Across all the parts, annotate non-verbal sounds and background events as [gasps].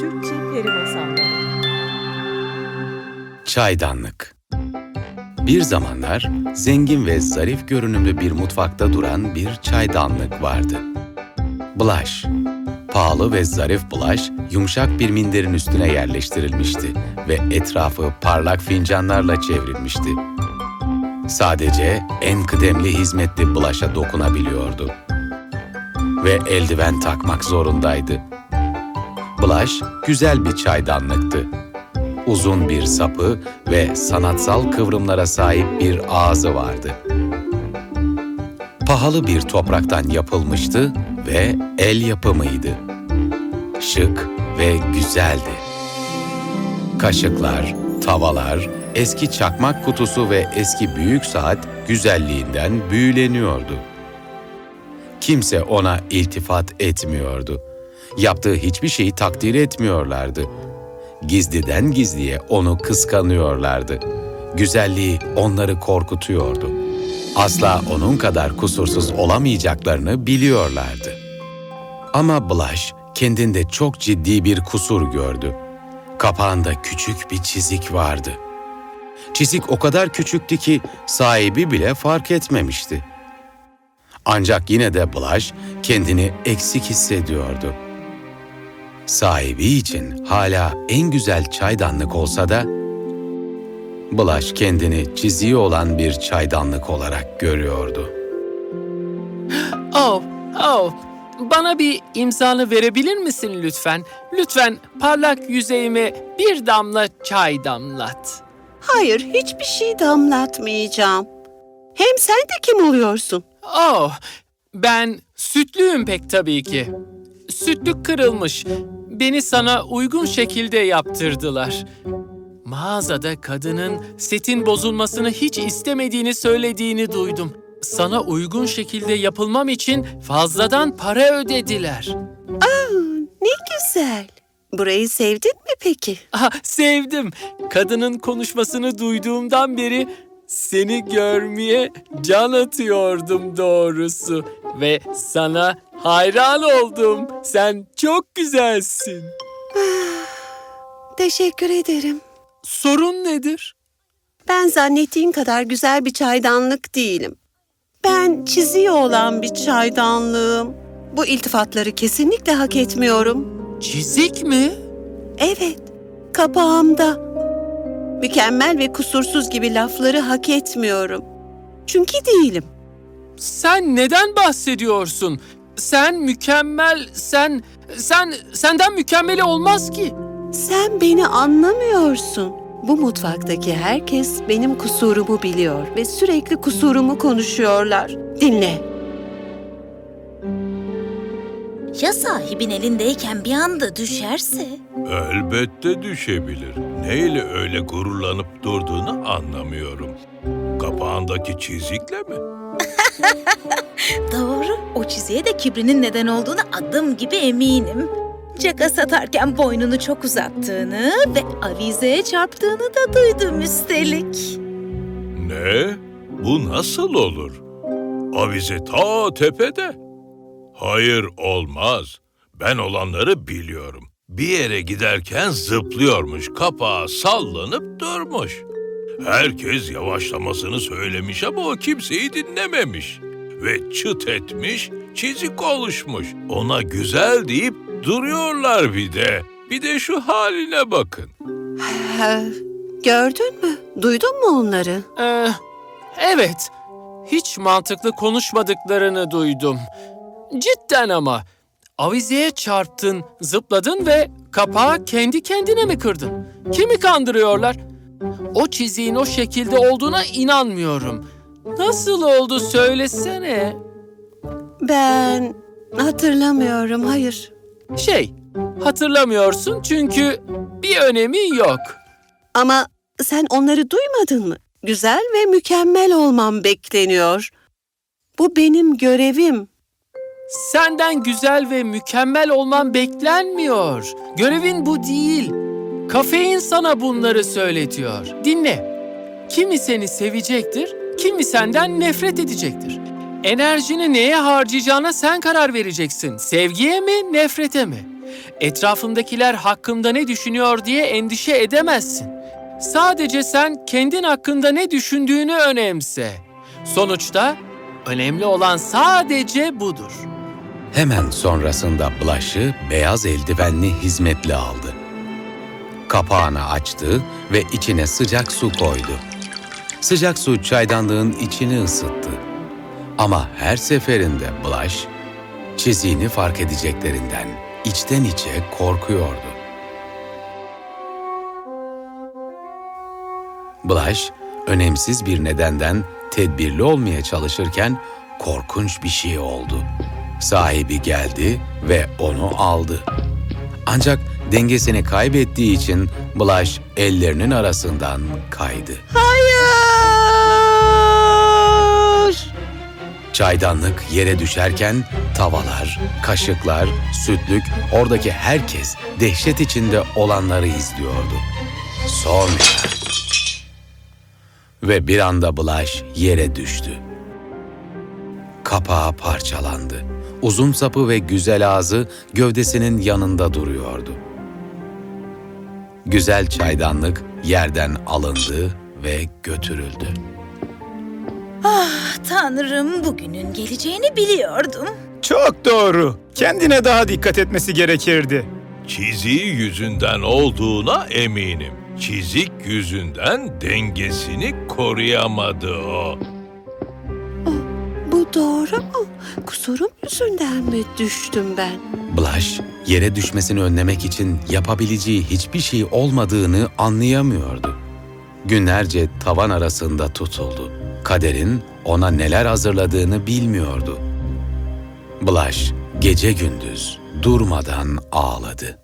Türkçe Peri Masalları Çaydanlık Bir zamanlar zengin ve zarif görünümlü bir mutfakta duran bir çaydanlık vardı. Bulaş Pahalı ve zarif bulaş yumuşak bir minderin üstüne yerleştirilmişti ve etrafı parlak fincanlarla çevrilmişti. Sadece en kıdemli hizmetli bulaşa dokunabiliyordu. Ve eldiven takmak zorundaydı. Bulaş güzel bir çaydanlıktı uzun bir sapı ve sanatsal kıvrımlara sahip bir ağzı vardı. Pahalı bir topraktan yapılmıştı ve el yapımıydı. Şık ve güzeldi. Kaşıklar, tavalar, eski çakmak kutusu ve eski büyük saat güzelliğinden büyüleniyordu. Kimse ona iltifat etmiyordu. Yaptığı hiçbir şeyi takdir etmiyorlardı gizliden gizliye onu kıskanıyorlardı. Güzelliği onları korkutuyordu. Asla onun kadar kusursuz olamayacaklarını biliyorlardı. Ama Blush kendinde çok ciddi bir kusur gördü. Kapağında küçük bir çizik vardı. Çizik o kadar küçüktü ki sahibi bile fark etmemişti. Ancak yine de Blush kendini eksik hissediyordu sahibi için hala en güzel çaydanlık olsa da Bulaş kendini çiziği olan bir çaydanlık olarak görüyordu. Oh, oh. Bana bir imzanı verebilir misin lütfen? Lütfen parlak yüzeyime bir damla çay damlat. Hayır, hiçbir şey damlatmayacağım. Hem sen de kim oluyorsun? Oh, ben sütlüyüm pek tabii ki. Sütlük kırılmış. Beni sana uygun şekilde yaptırdılar. Mağazada kadının setin bozulmasını hiç istemediğini söylediğini duydum. Sana uygun şekilde yapılmam için fazladan para ödediler. Ne güzel. Burayı sevdin mi peki? Ah, sevdim. Kadının konuşmasını duyduğumdan beri seni görmeye can atıyordum doğrusu. Ve sana hayran oldum. Sen çok güzelsin. [sighs] Teşekkür ederim. Sorun nedir? Ben zannettiğin kadar güzel bir çaydanlık değilim. Ben çiziği olan bir çaydanlığım. Bu iltifatları kesinlikle hak etmiyorum. Çizik mi? Evet, kapağımda. Mükemmel ve kusursuz gibi lafları hak etmiyorum. Çünkü değilim. Sen neden bahsediyorsun? Sen mükemmel, sen, sen, senden mükemmeli olmaz ki. Sen beni anlamıyorsun. Bu mutfaktaki herkes benim kusurumu biliyor ve sürekli kusurumu konuşuyorlar. Dinle. Ya sahibin elindeyken bir anda düşerse? Elbette düşebilir. Neyle öyle gururlanıp durduğunu anlamıyorum. Kapağındaki çizikle mi? [laughs] Doğru. O çiziğe de kibrinin neden olduğunu adım gibi eminim. Caka satarken boynunu çok uzattığını ve avizeye çarptığını da duydum üstelik. Ne? Bu nasıl olur? Avize ta tepede. Hayır olmaz. Ben olanları biliyorum. Bir yere giderken zıplıyormuş, kapağı sallanıp durmuş. Herkes yavaşlamasını söylemiş ama o kimseyi dinlememiş. Ve çıt etmiş, çizik oluşmuş. Ona güzel deyip duruyorlar bir de. Bir de şu haline bakın. Gördün mü? Duydun mu onları? Ee, evet, hiç mantıklı konuşmadıklarını duydum. Cidden ama. Avizeye çarptın, zıpladın ve kapağı kendi kendine mi kırdın? Kimi kandırıyorlar? O çiziğin o şekilde olduğuna inanmıyorum. Nasıl oldu söylesene. Ben hatırlamıyorum, hayır. Şey, hatırlamıyorsun çünkü bir önemi yok. Ama sen onları duymadın mı? Güzel ve mükemmel olmam bekleniyor. Bu benim görevim. Senden güzel ve mükemmel olman beklenmiyor. Görevin bu değil. Kafein sana bunları söyletiyor. Dinle. Kimi seni sevecektir, kimi senden nefret edecektir. Enerjini neye harcayacağına sen karar vereceksin. Sevgiye mi, nefrete mi? Etrafındakiler hakkında ne düşünüyor diye endişe edemezsin. Sadece sen kendin hakkında ne düşündüğünü önemse. Sonuçta önemli olan sadece budur. Hemen sonrasında Blush'ı beyaz eldivenli hizmetli aldı. Kapağını açtı ve içine sıcak su koydu. Sıcak su çaydanlığın içini ısıttı. Ama her seferinde Blush, çiziğini fark edeceklerinden içten içe korkuyordu. Blush, önemsiz bir nedenden tedbirli olmaya çalışırken korkunç bir şey oldu. Sahibi geldi ve onu aldı. Ancak dengesini kaybettiği için Blush ellerinin arasından kaydı. Hayır! Çaydanlık yere düşerken tavalar, kaşıklar, sütlük, oradaki herkes dehşet içinde olanları izliyordu. Sonra... Ve bir anda Blush yere düştü. Kapağı parçalandı. Uzun sapı ve güzel ağzı gövdesinin yanında duruyordu. Güzel çaydanlık yerden alındı ve götürüldü. Tanrım bugünün geleceğini biliyordum. Çok doğru. Kendine daha dikkat etmesi gerekirdi. Çiziği yüzünden olduğuna eminim. Çizik yüzünden dengesini koruyamadı o. Doğru mu? Kusurum yüzünden mi düştüm ben? Blush, yere düşmesini önlemek için yapabileceği hiçbir şey olmadığını anlayamıyordu. Günlerce tavan arasında tutuldu. Kaderin ona neler hazırladığını bilmiyordu. Blush, gece gündüz durmadan ağladı.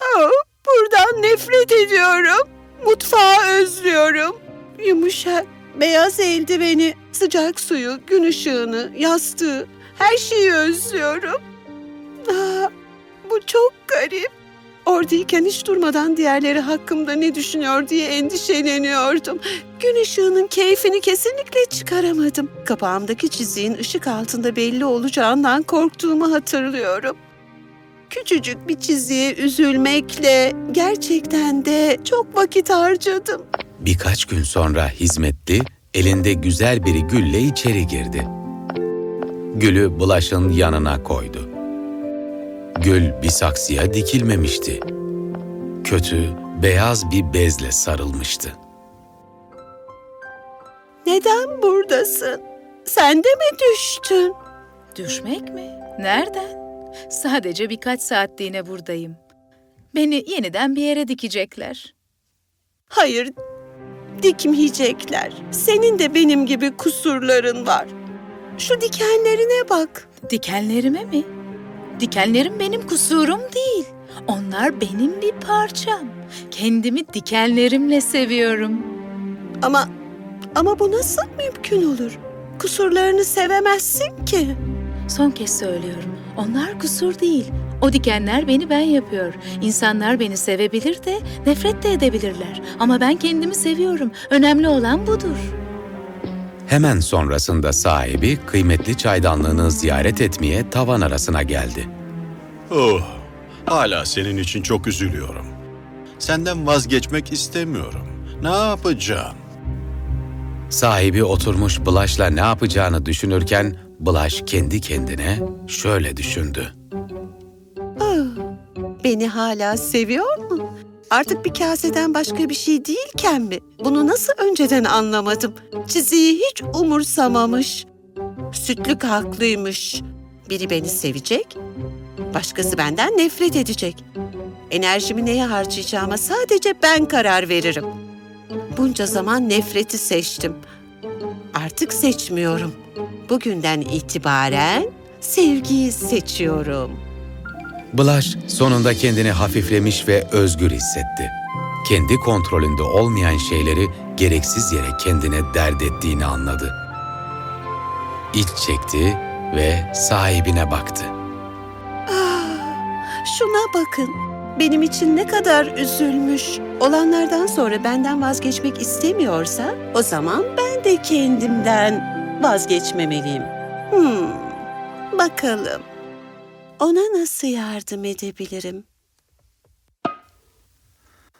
Aa, [gasps] buradan nefret ediyorum. Mutfağı özlüyorum. Yumuşak, beyaz eldiveni, sıcak suyu, gün ışığını, yastığı, her şeyi özlüyorum. Aa, bu çok garip. Oradayken hiç durmadan diğerleri hakkımda ne düşünüyor diye endişeleniyordum. Gün ışığının keyfini kesinlikle çıkaramadım. Kapağımdaki çiziğin ışık altında belli olacağından korktuğumu hatırlıyorum. Küçücük bir çiziğe üzülmekle gerçekten de çok vakit harcadım. Birkaç gün sonra hizmetli elinde güzel bir gülle içeri girdi. Gülü Blush'ın yanına koydu. Gül bir saksıya dikilmemişti. Kötü, beyaz bir bezle sarılmıştı. Neden buradasın? Sen de mi düştün? Düşmek mi? Nereden? Sadece birkaç saatliğine buradayım. Beni yeniden bir yere dikecekler. Hayır, dikmeyecekler. Senin de benim gibi kusurların var. Şu dikenlerine bak. Dikenlerime mi? Dikenlerim benim kusurum değil. Onlar benim bir parçam. Kendimi dikenlerimle seviyorum. Ama ama bu nasıl mümkün olur? Kusurlarını sevemezsin ki. Son kez söylüyorum. Onlar kusur değil. O dikenler beni ben yapıyor. İnsanlar beni sevebilir de nefret de edebilirler. Ama ben kendimi seviyorum. Önemli olan budur. Hemen sonrasında sahibi kıymetli çaydanlığını ziyaret etmeye tavan arasına geldi. Oh, hala senin için çok üzülüyorum. Senden vazgeçmek istemiyorum. Ne yapacağım? Sahibi oturmuş Blush'la ne yapacağını düşünürken Blush kendi kendine şöyle düşündü. Beni hala seviyor mu? Artık bir kaseden başka bir şey değilken mi? Bunu nasıl önceden anlamadım? Çiziyi hiç umursamamış. Sütlük haklıymış. Biri beni sevecek, başkası benden nefret edecek. Enerjimi neye harcayacağıma sadece ben karar veririm. Bunca zaman nefreti seçtim. Artık seçmiyorum. Bugünden itibaren sevgiyi seçiyorum. Blush sonunda kendini hafiflemiş ve özgür hissetti. Kendi kontrolünde olmayan şeyleri gereksiz yere kendine dert ettiğini anladı. İç çekti ve sahibine baktı. Şuna bakın. Benim için ne kadar üzülmüş. Olanlardan sonra benden vazgeçmek istemiyorsa o zaman ben de kendimden vazgeçmemeliyim. Hmm, bakalım. Ona nasıl yardım edebilirim?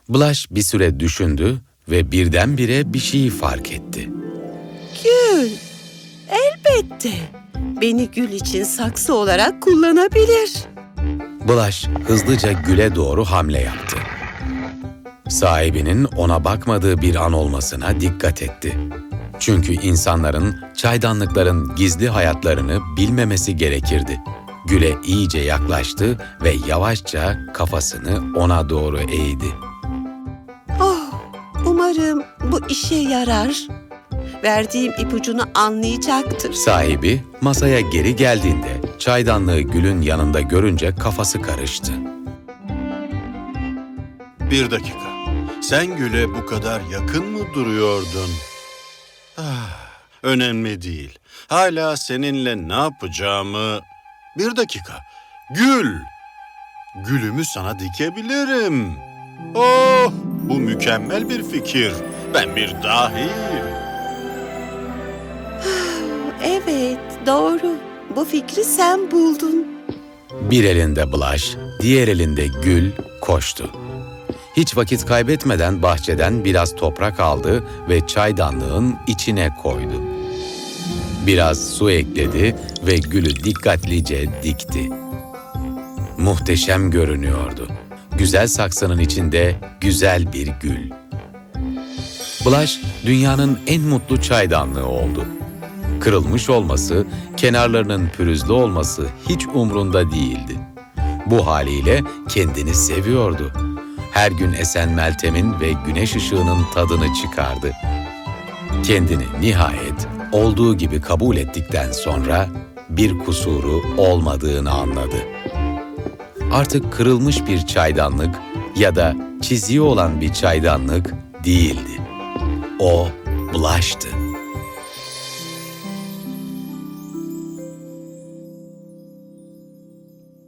Blush bir süre düşündü ve birdenbire bir şeyi fark etti. Gül. Elbette. Beni gül için saksı olarak kullanabilir. Blush hızlıca güle doğru hamle yaptı. Sahibinin ona bakmadığı bir an olmasına dikkat etti. Çünkü insanların çaydanlıkların gizli hayatlarını bilmemesi gerekirdi. Güle iyice yaklaştı ve yavaşça kafasını ona doğru eğdi. Oh, umarım bu işe yarar. Verdiğim ipucunu anlayacaktır. Sahibi masaya geri geldiğinde çaydanlığı Gül'ün yanında görünce kafası karıştı. Bir dakika. Sen Gül'e bu kadar yakın mı duruyordun? Ah, önemli değil. Hala seninle ne yapacağımı... Bir dakika. Gül! Gülümü sana dikebilirim. Oh, bu mükemmel bir fikir. Ben bir dahiyim. [sighs] Evet, doğru. Bu fikri sen buldun. Bir elinde Blush, diğer elinde Gül koştu. Hiç vakit kaybetmeden bahçeden biraz toprak aldı ve çaydanlığın içine koydu. Biraz su ekledi ve gülü dikkatlice dikti. Muhteşem görünüyordu. Güzel saksının içinde güzel bir gül. Blush dünyanın en mutlu çaydanlığı oldu. Kırılmış olması, kenarlarının pürüzlü olması hiç umrunda değildi. Bu haliyle kendini seviyordu. Her gün esen Meltem'in ve güneş ışığının tadını çıkardı. Kendini nihayet olduğu gibi kabul ettikten sonra bir kusuru olmadığını anladı. Artık kırılmış bir çaydanlık ya da çiziği olan bir çaydanlık değildi. O Blush'tı.